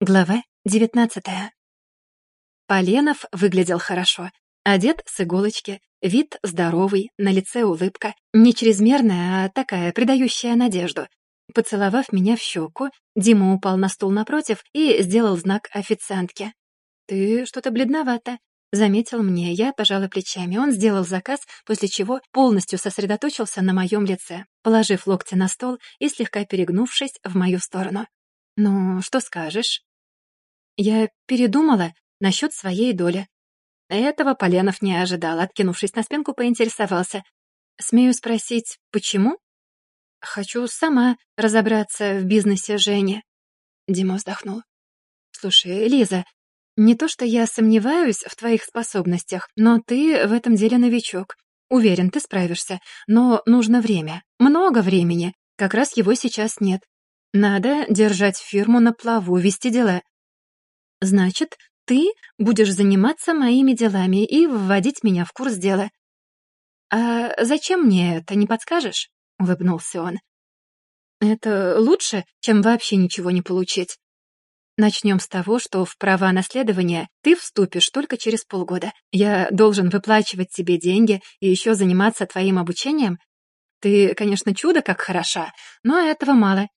Глава девятнадцатая. Поленов выглядел хорошо. Одет с иголочки, вид здоровый, на лице улыбка. Не чрезмерная, а такая, придающая надежду. Поцеловав меня в щеку, Дима упал на стул напротив и сделал знак официантке. «Ты что-то бледновато», — заметил мне. Я пожала плечами. Он сделал заказ, после чего полностью сосредоточился на моем лице, положив локти на стол и слегка перегнувшись в мою сторону. «Ну, что скажешь?» Я передумала насчет своей доли. Этого Поленов не ожидал, откинувшись на спинку, поинтересовался. «Смею спросить, почему?» «Хочу сама разобраться в бизнесе Жени». Дима вздохнул. «Слушай, Лиза, не то что я сомневаюсь в твоих способностях, но ты в этом деле новичок. Уверен, ты справишься, но нужно время, много времени, как раз его сейчас нет. Надо держать фирму на плаву, вести дела, Значит, ты будешь заниматься моими делами и вводить меня в курс дела. А зачем мне это, не подскажешь? Улыбнулся он. Это лучше, чем вообще ничего не получить. Начнем с того, что в права наследования ты вступишь только через полгода. Я должен выплачивать тебе деньги и еще заниматься твоим обучением. Ты, конечно, чудо как хороша, но этого мало.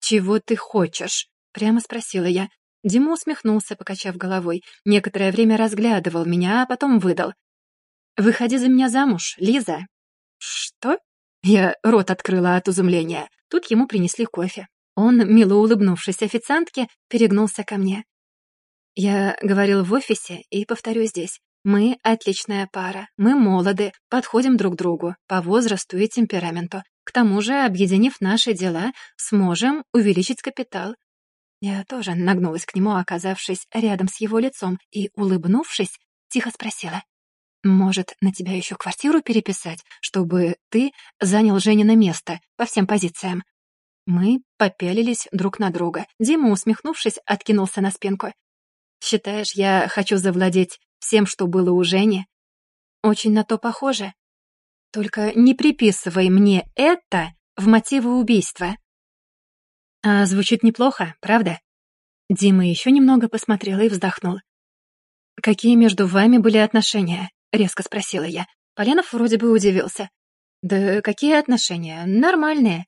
«Чего ты хочешь?» — прямо спросила я. Дима усмехнулся, покачав головой. Некоторое время разглядывал меня, а потом выдал. «Выходи за меня замуж, Лиза». «Что?» Я рот открыла от изумления. Тут ему принесли кофе. Он, мило улыбнувшись официантке, перегнулся ко мне. Я говорил в офисе и повторю здесь. Мы отличная пара, мы молоды, подходим друг другу по возрасту и темпераменту. К тому же, объединив наши дела, сможем увеличить капитал, я тоже нагнулась к нему, оказавшись рядом с его лицом, и, улыбнувшись, тихо спросила. «Может, на тебя еще квартиру переписать, чтобы ты занял Женина место по всем позициям?» Мы попялились друг на друга. Дима, усмехнувшись, откинулся на спинку. «Считаешь, я хочу завладеть всем, что было у Жени?» «Очень на то похоже. Только не приписывай мне это в мотивы убийства». А звучит неплохо, правда? Дима еще немного посмотрел и вздохнул. «Какие между вами были отношения?» — резко спросила я. Поленов вроде бы удивился. «Да какие отношения? Нормальные.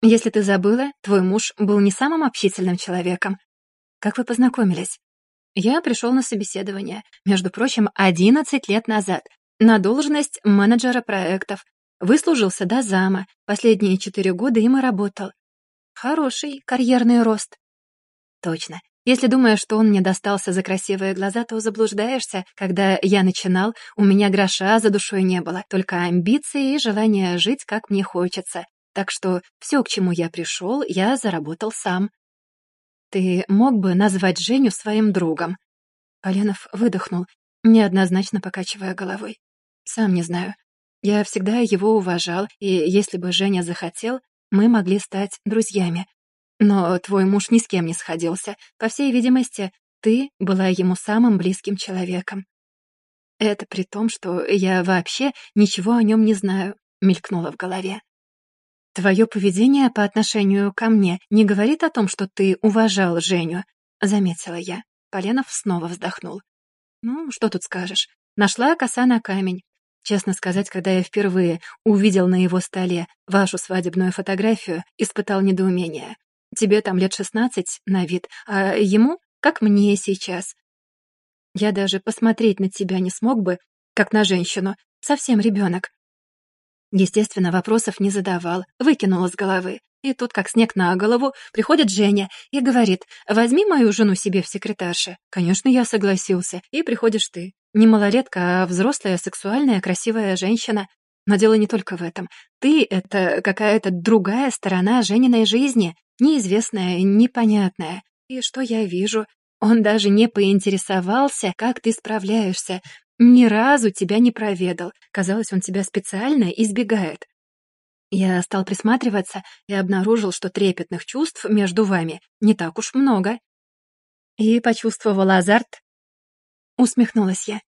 Если ты забыла, твой муж был не самым общительным человеком. Как вы познакомились?» Я пришел на собеседование, между прочим, 11 лет назад, на должность менеджера проектов. Выслужился до зама, последние четыре года им и работал. Хороший карьерный рост. Точно. Если думаешь, что он мне достался за красивые глаза, то заблуждаешься. Когда я начинал, у меня гроша за душой не было, только амбиции и желание жить, как мне хочется. Так что все, к чему я пришел, я заработал сам. Ты мог бы назвать Женю своим другом? Поленов выдохнул, неоднозначно покачивая головой. Сам не знаю. Я всегда его уважал, и если бы Женя захотел, мы могли стать друзьями. Но твой муж ни с кем не сходился. По всей видимости, ты была ему самым близким человеком. Это при том, что я вообще ничего о нем не знаю, мелькнуло в голове. Твое поведение по отношению ко мне не говорит о том, что ты уважал Женю, заметила я. Поленов снова вздохнул. Ну, что тут скажешь? Нашла коса на камень. Честно сказать, когда я впервые увидел на его столе вашу свадебную фотографию, испытал недоумение. Тебе там лет шестнадцать на вид, а ему, как мне сейчас. Я даже посмотреть на тебя не смог бы, как на женщину, совсем ребенок. Естественно, вопросов не задавал, выкинул с головы. И тут, как снег на голову, приходит Женя и говорит, «Возьми мою жену себе в секретарше». Конечно, я согласился. И приходишь ты. Не малолетка, а взрослая, сексуальная, красивая женщина. Но дело не только в этом. Ты — это какая-то другая сторона Жениной жизни, неизвестная, непонятная. И что я вижу? Он даже не поинтересовался, как ты справляешься. Ни разу тебя не проведал. Казалось, он тебя специально избегает. Я стал присматриваться и обнаружил, что трепетных чувств между вами не так уж много. И почувствовал азарт. Усмехнулась я.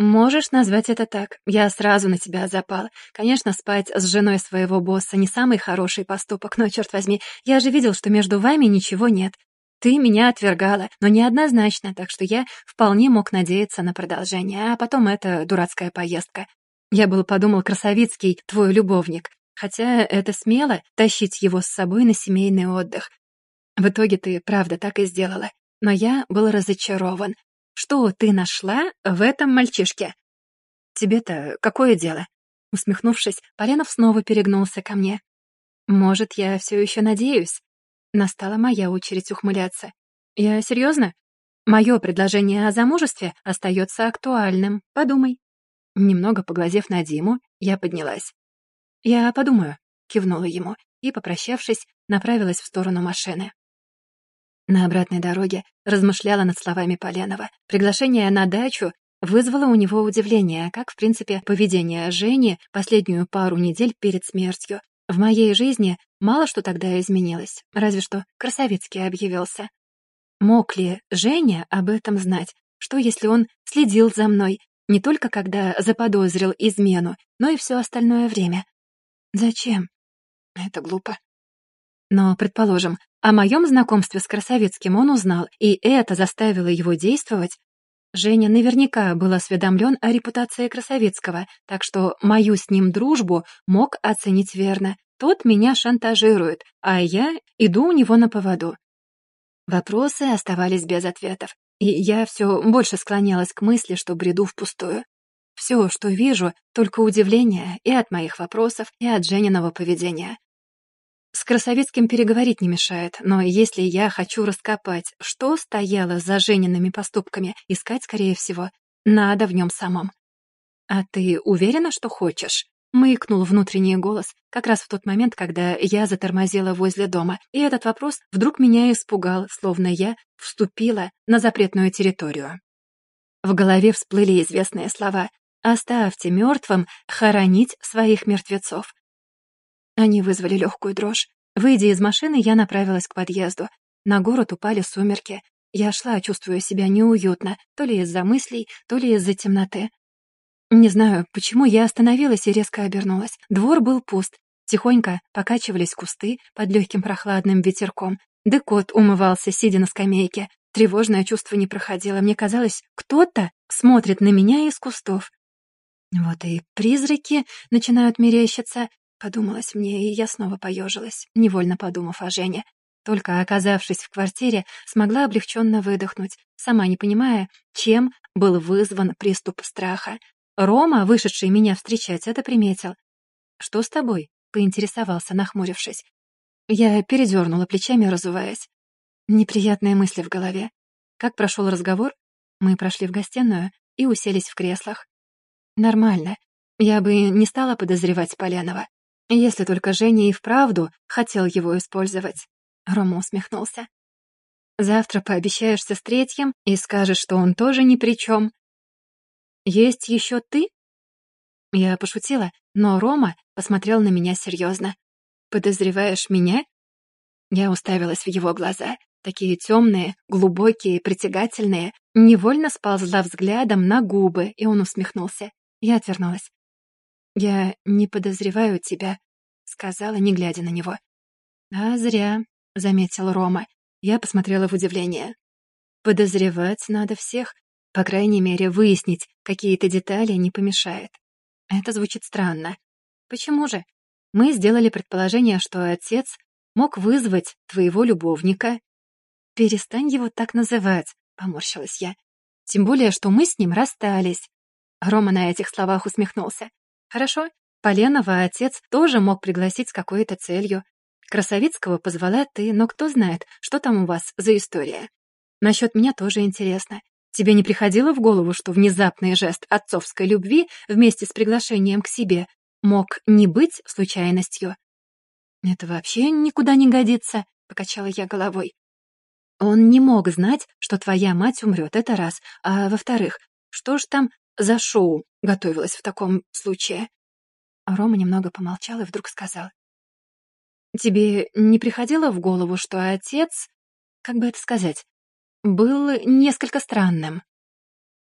«Можешь назвать это так. Я сразу на тебя запал. Конечно, спать с женой своего босса не самый хороший поступок, но, черт возьми, я же видел, что между вами ничего нет. Ты меня отвергала, но неоднозначно, так что я вполне мог надеяться на продолжение, а потом эта дурацкая поездка. Я был подумал, Красовицкий, твой любовник, хотя это смело тащить его с собой на семейный отдых. В итоге ты, правда, так и сделала. Но я был разочарован. Что ты нашла в этом мальчишке? Тебе-то какое дело? Усмехнувшись, Поленов снова перегнулся ко мне. Может, я все еще надеюсь? Настала моя очередь ухмыляться. Я серьезно? Мое предложение о замужестве остается актуальным. Подумай. Немного поглазев на Диму, я поднялась. «Я подумаю», — кивнула ему и, попрощавшись, направилась в сторону машины. На обратной дороге размышляла над словами Поленова. Приглашение на дачу вызвало у него удивление, как, в принципе, поведение Жени последнюю пару недель перед смертью. В моей жизни мало что тогда изменилось, разве что Красовицкий объявился. Мог ли Женя об этом знать? Что, если он следил за мной, не только когда заподозрил измену, но и все остальное время? Зачем? Это глупо. Но, предположим, о моем знакомстве с Красовицким он узнал, и это заставило его действовать. Женя наверняка был осведомлен о репутации Красовицкого, так что мою с ним дружбу мог оценить верно. Тот меня шантажирует, а я иду у него на поводу. Вопросы оставались без ответов, и я все больше склонялась к мысли, что бреду впустую. Все, что вижу, только удивление и от моих вопросов, и от Жениного поведения. С Красовицким переговорить не мешает, но если я хочу раскопать, что стояло за Жениными поступками, искать, скорее всего, надо в нем самом. «А ты уверена, что хочешь?» — маякнул внутренний голос, как раз в тот момент, когда я затормозила возле дома, и этот вопрос вдруг меня испугал, словно я вступила на запретную территорию. В голове всплыли известные слова «Оставьте мертвым хоронить своих мертвецов». Они вызвали легкую дрожь. Выйдя из машины, я направилась к подъезду. На город упали сумерки. Я шла, чувствуя себя неуютно, то ли из-за мыслей, то ли из-за темноты. Не знаю, почему я остановилась и резко обернулась. Двор был пуст. Тихонько покачивались кусты под легким прохладным ветерком. Да кот умывался, сидя на скамейке. Тревожное чувство не проходило. Мне казалось, кто-то смотрит на меня из кустов. Вот и призраки начинают мерещиться. Подумалось мне, и я снова поежилась, невольно подумав о Жене. Только оказавшись в квартире, смогла облегченно выдохнуть, сама не понимая, чем был вызван приступ страха. Рома, вышедший меня встречать, это приметил. «Что с тобой?» — поинтересовался, нахмурившись. Я передернула плечами, разуваясь. Неприятные мысли в голове. Как прошел разговор? Мы прошли в гостиную и уселись в креслах. Нормально. Я бы не стала подозревать Полянова. Если только Женя и вправду хотел его использовать. Рома усмехнулся. Завтра пообещаешься с третьим и скажешь, что он тоже ни при чем. Есть еще ты? Я пошутила, но Рома посмотрел на меня серьезно. Подозреваешь меня? Я уставилась в его глаза, такие темные, глубокие, притягательные, невольно сползла взглядом на губы, и он усмехнулся. Я отвернулась. «Я не подозреваю тебя», — сказала, не глядя на него. «А зря», — заметил Рома. Я посмотрела в удивление. «Подозревать надо всех. По крайней мере, выяснить какие-то детали не помешает. Это звучит странно. Почему же? Мы сделали предположение, что отец мог вызвать твоего любовника. Перестань его так называть, поморщилась я. Тем более, что мы с ним расстались. Рома на этих словах усмехнулся. Хорошо, Поленова отец тоже мог пригласить с какой-то целью. Красовицкого позвала ты, но кто знает, что там у вас за история. Насчет меня тоже интересно. Тебе не приходило в голову, что внезапный жест отцовской любви вместе с приглашением к себе мог не быть случайностью? «Это вообще никуда не годится», — покачала я головой. «Он не мог знать, что твоя мать умрет, это раз. А во-вторых, что ж там за шоу готовилась в таком случае?» Рома немного помолчал и вдруг сказал. «Тебе не приходило в голову, что отец, как бы это сказать, был несколько странным?»